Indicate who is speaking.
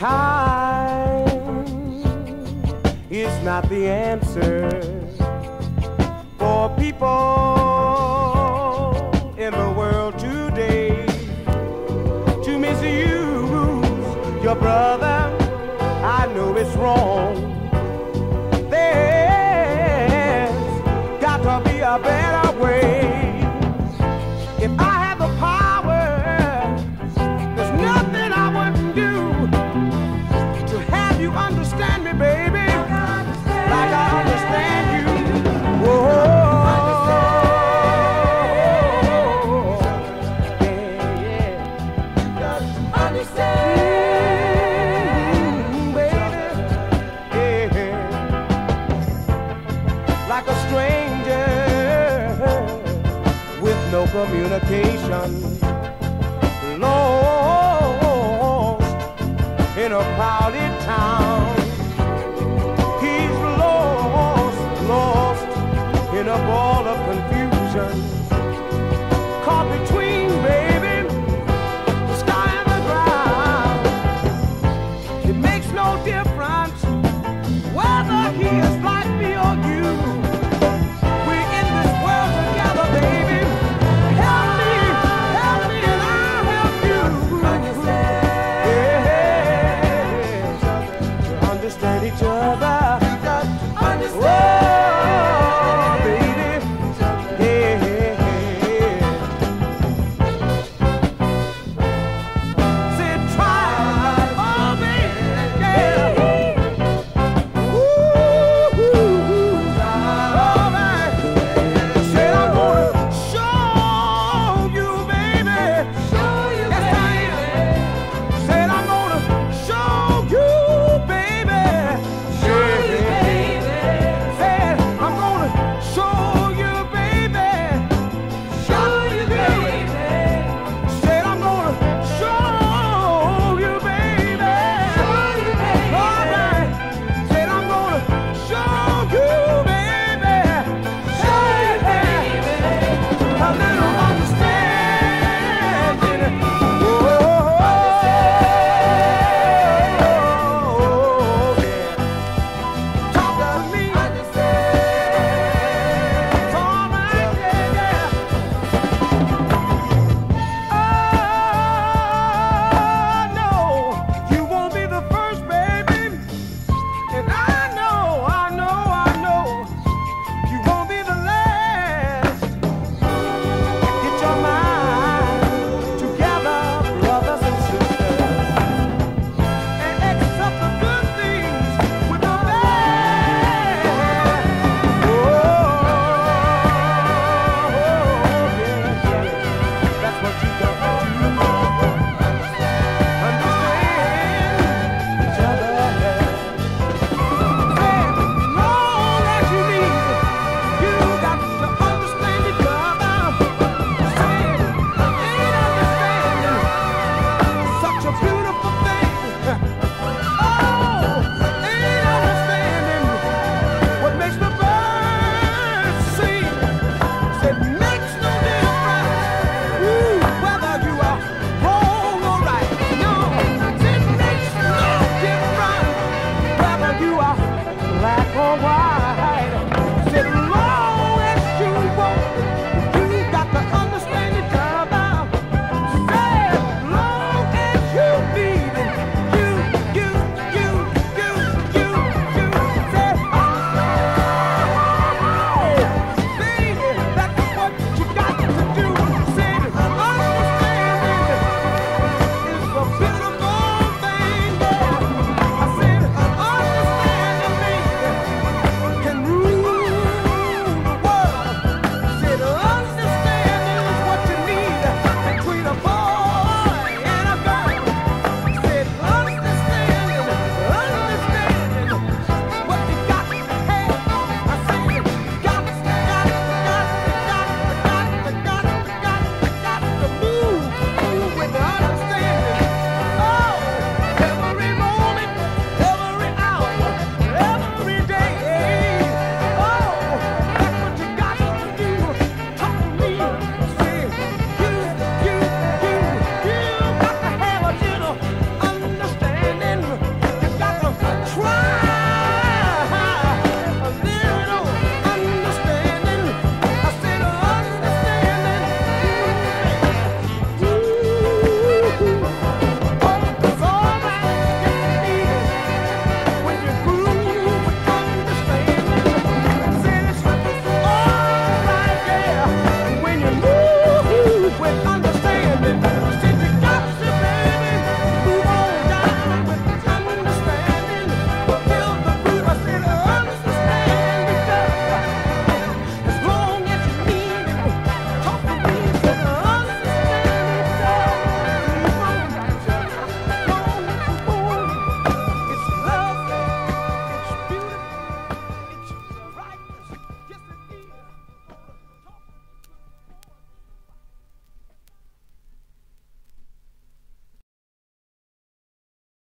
Speaker 1: time is not the answer for people. communication lost in a crowded town.